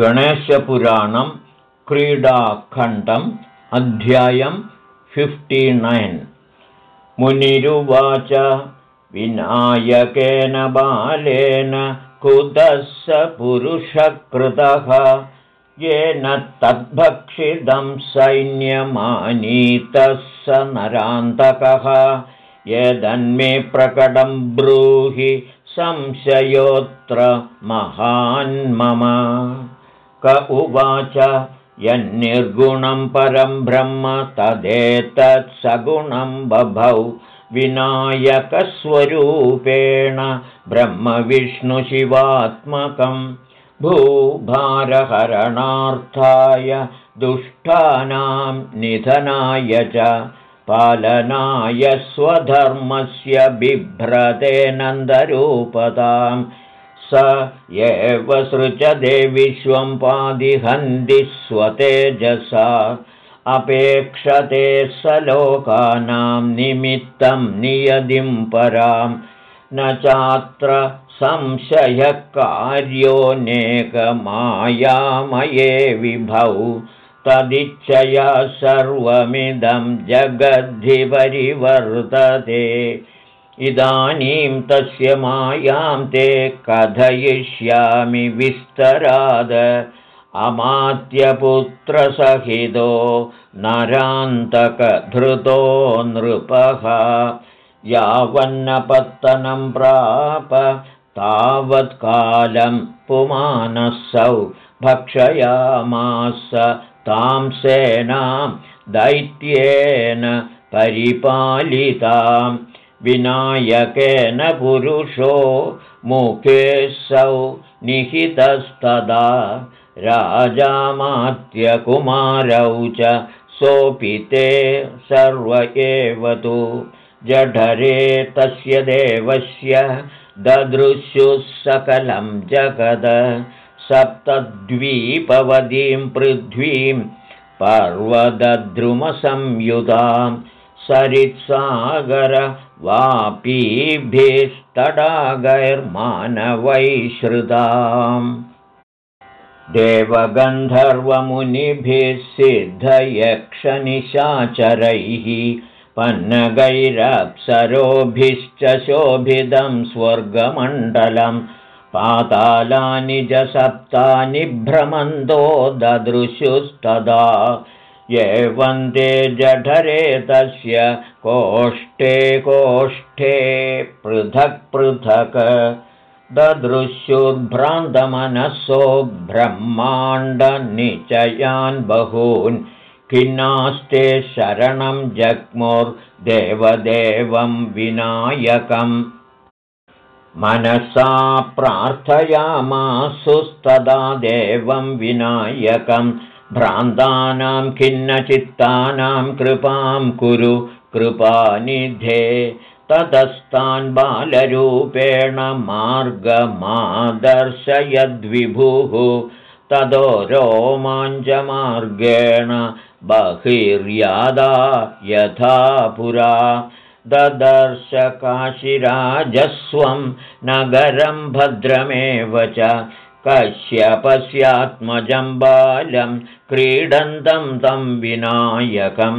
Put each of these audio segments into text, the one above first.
गणेशपुराणं क्रीडाखण्डम् अध्यायं फिफ्टिनैन् मुनिरुवाच विनायकेन बालेन कुतः स पुरुषकृतः येन तद्भक्षितं सैन्यमानीतः स नरान्तकः यदन्मे प्रकटं ब्रूहि संशयोऽत्र महान्मम क उवाच यन्निर्गुणं परं ब्रह्म तदेतत्सगुणं बभौ विनायकस्वरूपेण ब्रह्मविष्णुशिवात्मकं भूभारहरणार्थाय दुष्टानां निधनाय च पालनाय स्वधर्मस्य बिभ्रते नन्दरूपताम् स एव सृजदे विश्वं पादिहन्ति स्वतेजसा अपेक्षते स लोकानां निमित्तं नियदिं परां। न चात्र संशयकार्योऽनेकमायामये विभौ। तदिच्छया सर्वमिदं जगद्धिपरिवर्तते इदानीं तस्य मायां ते कथयिष्यामि विस्तराद। अमात्यपुत्रसहितो नरान्तकधृतो नृपः। यावन्नपत्तनं प्राप तावत्कालं पुमानसौ भक्षयामास तां सेनां दैत्येन परिपालिताम् विनायकेन पुरुषो मुखेऽसौ निहितस्तदा। राजामात्यकुमारौ च सोऽपि ते सर्व एव तु। जठरे तस्य देवस्य ददृश्युः सकलं जगद। सप्तद्वीपवतीं पृथ्वीं पर्वदद्रुमसंयुधां वापीभिस्तडागैर्मानवैश्रुताम्। देवगन्धर्वमुनिभिः सिद्धयक्षनिशाचरैः पन्नगैरप्सरोभिश्च शोभिदं स्वर्गमण्डलं पातालानि च सप्तानि भ्रमन्तो ददृशुस्तदा ते जठरे तस्य कोष्ठे कोष्ठे पृथक् पृथक् ददृश्युर्भ्रान्तमनसो ब्रह्माण्डनिचयान् बहून् खिन्नास्ते शरणं जग्मुर्देवदेवं विनायकम्। मनसा प्रार्थयामासुस्तदा देवं विनायकम् भ्रान्तानां खिन्नचित्तानां कृपां कुरु कृपानिधे। ततस्तान् बालरूपेण मार्गमादर्शयद्विभुः। ततो रोमाञ्चमार्गेण बहिर्यादा यथा पुरा। ददर्शकाशिराजस्वं नगरं भद्रमेव च कश्यपस्यात्मजं बालं क्रीडन्तं तं विनायकं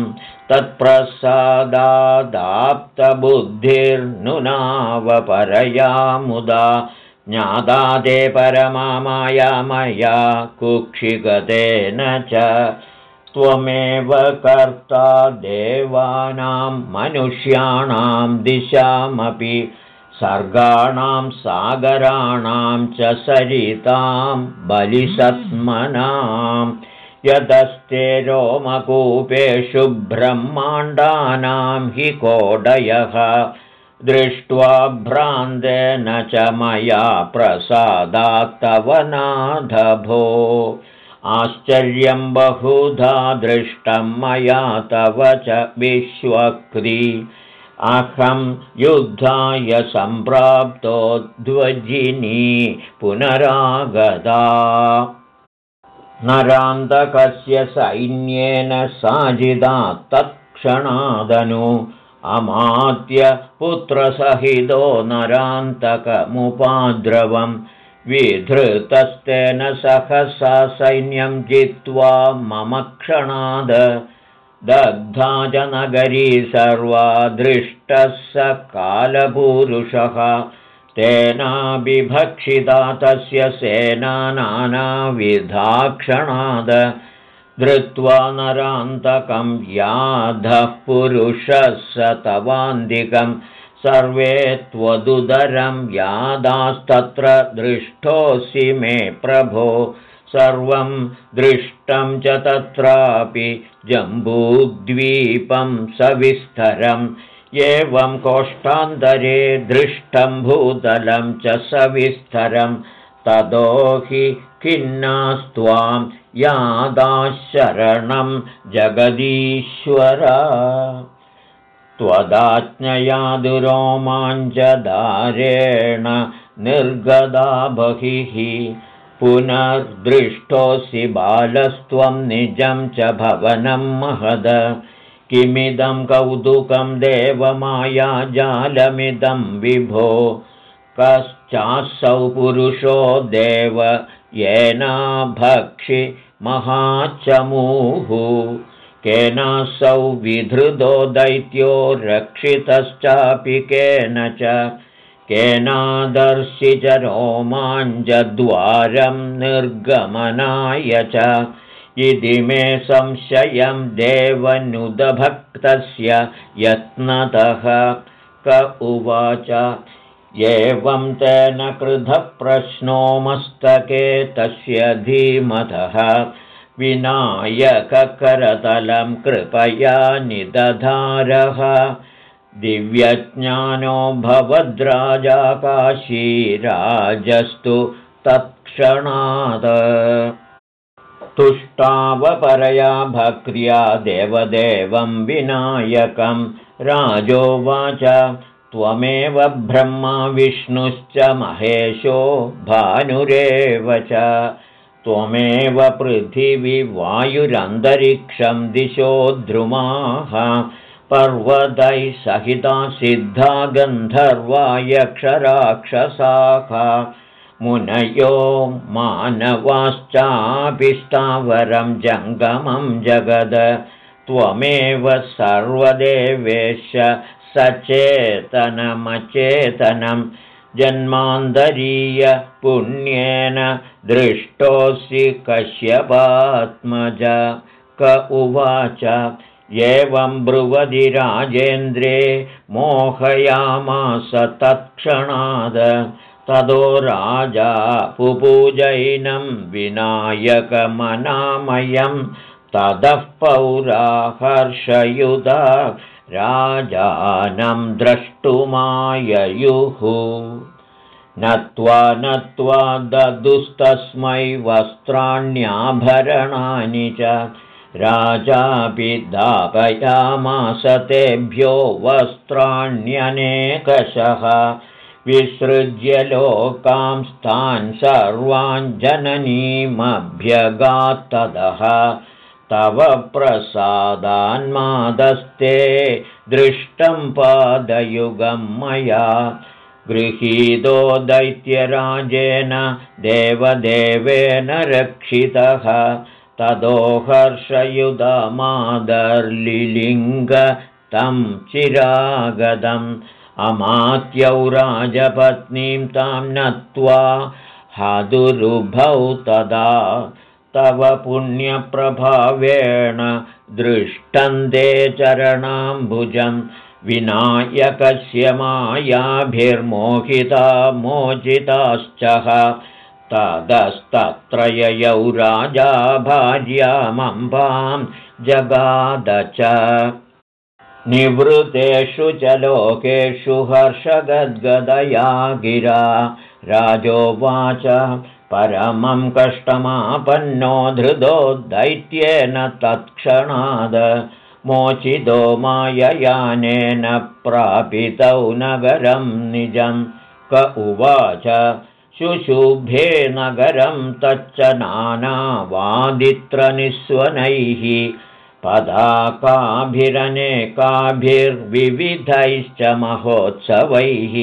तत्प्रसादादाप्तबुद्धिर्नुनावपरया मुदा ज्ञाता ते परमामाया मया कुक्षिगतेन च त्वमेव कर्ता देवानां मनुष्याणां दिशामपि सर्गाणां सागराणां च सरितां बलिसत्मनां यदस्ते रोमकूपेषु ब्रह्माण्डानां हि कोडयः। दृष्ट्वा भ्रान्तेन च मया प्रसादात्तवनाधभो आश्चर्यं बहुधा दृष्टं मया तव च विश्वक्री अहं युद्धाय सम्प्राप्तो ध्वजिनी पुनरागता नरान्तकस्य सैन्येन साजिदा तत्क्षणादनु अमात्य पुत्रसहितो नरान्तकमुपाद्रवं विधृतस्तेन सहसा सैन्यं जित्वा मम क्षणाद दग्धा च नगरी सर्वा दृष्टः स कालपूरुषः। तेनाभिभक्षिता तस्य सेना नानाविधाक्षणाद धृत्वा नरान्तकं याधः पुरुषः स तवान्दिकं। सर्वे त्वदुदरं यादास्तत्र दृष्टोऽसि मे प्रभो सर्वं दृष्टं च तत्रापि जम्बूद्वीपं सविस्तरम् एवं कोष्ठान्तरे दृष्टं भूतलं च सविस्तरं। ततो हि खिन्नास्त्वां यादाशरणं जगदीश्वर। त्वदाज्ञया दुरोमाञ्चदारेण निर्गदा बहिः पुनर्दृष्टोऽसि बालस्त्वं निजं च भवनं महद। किमिदं कौतुकं देवमायाजालमिदं विभो। कश्चासौ पुरुषो देव येना भक्षि महाचमूः। केनासौ विधृतो दैत्यो रक्षितश्चापि केन च केनादर्शि च रोमाञ्जद्वारं निर्गमनाय च। इति मे संशयं देवनुदभक्तस्य यत्नतः। क उवाच एवं तेन कृधप्रश्नो मस्तके तस्य धीमतः। विनायककरतलं कृपया निदधारः दिव्यज्ञानो भवद्राजाकाशीराजस्तु तत्क्षणात्। तुष्टावपरया भक्र्या देवदेवं विनायकं। राजोवाच त्वमेव ब्रह्मा विष्णुश्च महेशो भानुरेव च। त्वमेव पृथिवीवायुरन्तरिक्षं दिशो द्रुमाः पर्वतैः सहिता सिद्धा गन्धर्वा यक्षराक्षसाः मुनयो मानवाश्चापिष्टावरं जङ्गमं जगद। त्वमेव सर्वदेवेश सचेतनमचेतनं। जन्मान्तरीयपुण्येन दृष्टोऽसि कश्यपात्मज। क उवाच एवं ब्रुवदि राजेन्द्रे मोहयामास तत्क्षणाद ततो राजा पुपूजैनं विनायकमनामयं ततः पौराहर्षयुधा राजानं द्रष्टुमाययुः। नत्वा नत्वा ददुस्तस्मै वस्त्राण्याभरणानि च राजापि दापयामास तेभ्यो वस्त्राण्यनेकशः। विसृज्य लोकांस्तान् सर्वान् जननीमभ्यगात्तदः। तव प्रसादान्मादस्ते दृष्टं पादयुगं मया। गृहीतो दैत्यराजेन देवदेवेन रक्षितः ततो हर्षयुधमादर्लिलिङ्ग तं चिरागदम् अमात्यौ राजपत्नीं तां नत्वा हादुरुभौ तदा तव पुण्यप्रभावेण दृष्टन्ते चरणाम्बुजं विनायकस्य मायाभिर्मोहिता मोचिताश्च तदस्तत्र ययौ राजा भार्यामम्बां जगाद च। निवृतेषु च लोकेषु हर्षगद्गदया गिरा राजोवाच परमं कष्टमापन्नो धृतो दैत्येन तत्क्षणाद। मोचितो माययानेन प्रापितौ नगरं निजं। क उवाच शुशुभे नगरं तच्च नानावादित्रनिस्वनैः पदाकाभिरनेकाभिर्विविधैश्च महोत्सवैः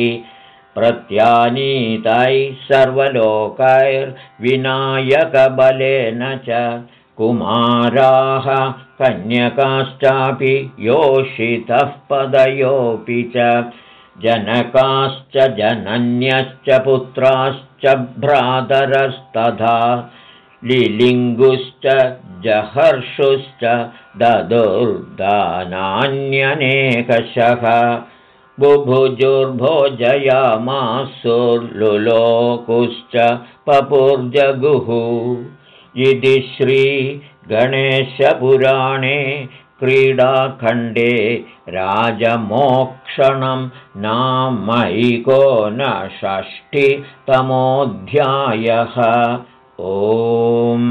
प्रत्यानीतैः सर्वलोकैर्विनायकबलेन च कुमाराः कन्यकाश्चापि योषितः पदयोऽपि च जनकाश्च जनन्यश्च पुत्राश्च भ्रातरस्तथा लिलिङ्गुश्च जहर्षुश्च ददुर्दानान्यनेकशः बुभुजुर्भोजयामासुर्लुलोकुश्च पपुर्जगुः। इति श्रीगणेशपुराणे क्रीडाखण्डे राजमोक्षणं नामैकोनषष्टितमोऽध्यायः ओम्